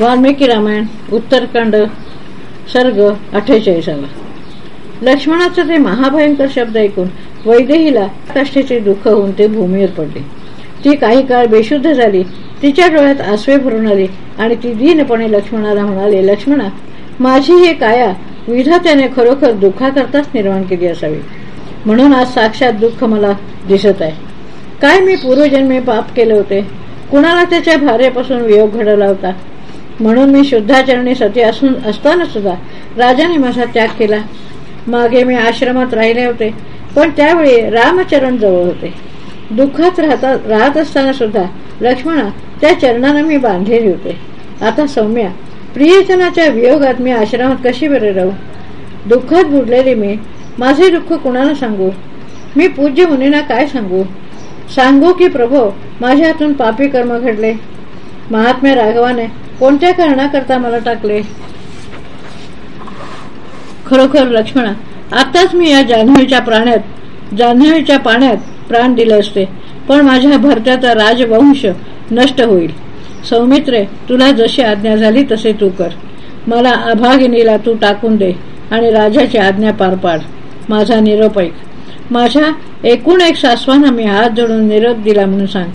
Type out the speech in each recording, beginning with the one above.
वाल्मिकी रामायण उत्तरकांड सर्ग अठ्ठेचाळीसावा. लक्ष्मणाचा ते महाभयंकर शब्द ऐकून वैदेहीला काष्ठेचे दुःख होऊन ते भूमीवर पडले. ती काही काळ बेशुद्ध झाली तिच्या डोळ्यात आसवे भरून आली आणि ती दीनपणे लक्ष्मणाला म्हणाले लक्ष्मणा माझी हे काया विधात्याने खरोखर दुःखाकरताच निर्माण केली असावी. म्हणून आज साक्षात दुःख मला दिसत आहे. काय मी पूर्वजन्मी पाप केले होते? कुणाला त्याच्या भार्यापासून वियोग घडवला होता? म्हणून मी शुद्धाचरणी सती असून असताना सुद्धा राजाने माझा त्याग केला. मागे मी आश्रमात राहिले होते पण त्यावेळी रामचरण जवळ होते. दुःखात राहता राहत असताना सुद्धा लक्ष्मणा त्या चरणानं मी बांधलेले होते. आता सौम्या प्रियजनाच्या वियोगात मी आश्रमात कशी बरे राहू? दुःखात बुडलेले मी माझे दुःख कुणाला सांगू? मी पूज्य मुनींना काय सांगू? सांगू की प्रभो माझ्या हातून पापी कर्म घडले. महात्म्या राघवाने कोणत्या कारणाकरता मला टाकले? खरोखर लक्ष्मणा आताच मी या जान्हवीच्या प्राण्यात जान्हवीच्या पाण्यात प्राण दिले असते पण माझ्या भरत्याचा राजवंश नष्ट होईल. सौमित्रे तुला जशी आज्ञा झाली तसे तू कर. मला अभागिनीला तू टाकून दे आणि राजाची आज्ञा पार पाड. माझा निरोप ऐक. माझ्या एकूण एक सासवांना मी हात जोडून निरोप दिला म्हणून सांग.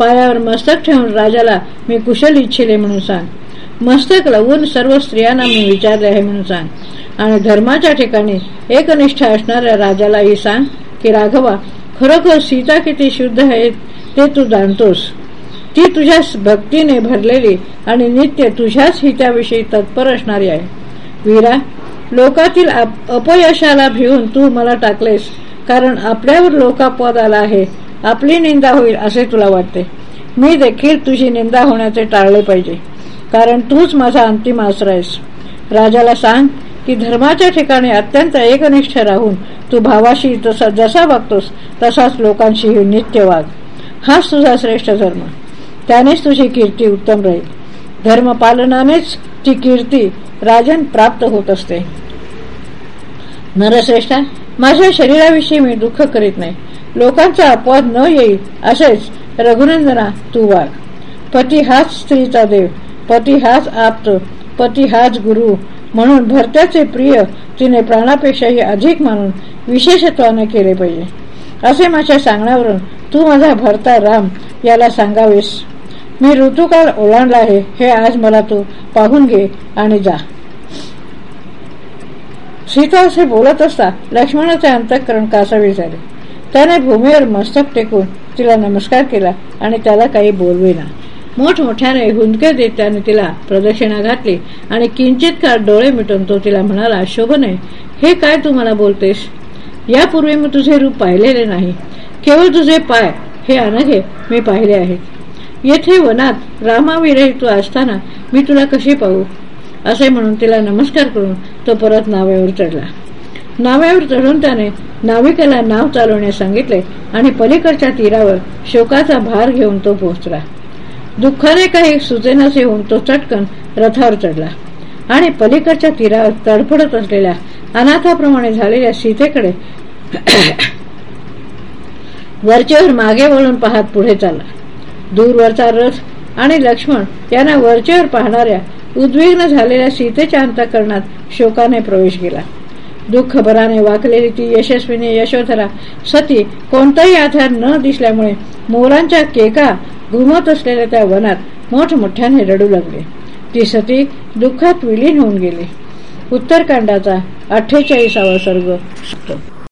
पायावर मस्तक ठेवून राजाला मी कुशल इच्छिले म्हणून सांग. मस्तक लावून सर्व स्त्रियांना मी विचारले आहे म्हणून सांग. आणि धर्माच्या ठिकाणी एकनिष्ठ असणाऱ्या राजालाही सांग की राघवा खरोखर सीता किती शुद्ध आहे ते तू जाणतोस. ती तुझ्या भक्तीने भरलेली आणि नित्य तुझ्याच हिताविषयी तत्पर असणारी आहे. वीरा लोकातील अपयशाला भिवून तू मला टाकलेस कारण आपल्यावर लोकापद आला आहे. आपली निंदा होईल असे तुला वाटते. मी देखील तुझी निंदा होण्याचे टाळले पाहिजे. कारण तूच माझा अंतिम आश्रय आहेस. राजाला सांग की धर्माच्या ठिकाणी अत्यंत एकनिष्ठ राहून तू भावाशी तसा जसा वागतोस तसाच लोकांशीही नित्य वाग. हाच तुझा श्रेष्ठ धर्म. त्यानेच तुझी कीर्ती उत्तम राहील. धर्मपालनानेच ती कीर्ती राजन प्राप्त होत असते. नरश्रेष्ठा माझ्या शरीराविषयी मी दुःख करीत नाही. लोकांचा अपवाद न येईल असेच रघुनंदना तू वाघ. पती हाच स्त्रीचा देव पती हाच आप्त पती हाच गुरु. म्हणून भरत्याचे प्रिय तिने प्राणापेक्षाही अधिक मानून विशेषत्वाने केले पाहिजे. असे माझ्या सांगण्यावरून तू माझा भरता राम याला सांगावेस. मी ऋतुकाळ ओलांडला आहे हे आज मला तू पाहून घे आणि जा. सीता असे बोलत असता लक्ष्मणाचे अंतःकरण कासावी झाले. त्याने भूमीवर मस्तक टेकून तिला नमस्कार केला आणि त्याला काही बोलवेना मोठमोठ्याने हुंदके देत त्याने तिला प्रदक्षिणा घातली आणि किंचित काळ डोळे मिटून तो तिला म्हणाला शोभने हे काय तू मला बोलतेस? यापूर्वी मी तुझे रूप पाहिलेले नाही. केवळ तुझे पाय हे अनघे मी पाहिले आहेत येथे वनात रामाविरही तू असताना मी तुला कशी पाहू? असे म्हणून तिला नमस्कार करून तो परत नावेवर चढला. नाव्यावर चढून त्याने नाविकेला नाव चालवण्यास सांगितले आणि पलीकडच्या तीरावर शोकाचा भार घेऊन तो पोहोचला. दुःखाने काही सुचेनासे होऊन तो चटकन रथावर चढला. आणि पलीकडच्या तीरावर तडफडत असलेल्या अनाथाप्रमाणे झालेल्या सीतेकडे वरचेवर मागे वळून पाहत पुढे चालला. दूरवरचा रथ आणि लक्ष्मण यांना वरचेवर पाहणाऱ्या उद्विग्न झालेल्या सीतेच्या अंतकरणात शोकाने प्रवेश केला. दुःख भराने वाकलेली ती यशस्वीने यशोधरा सती कोणताही आधार न दिसल्यामुळे मोरांच्या केका घुमत असलेल्या त्या वनात मोठमोठ्याने रडू लागले. ती सती दुःखात विलीन होऊन गेली. उत्तरकांडाचा अठ्ठेचाळीसावा सर्ग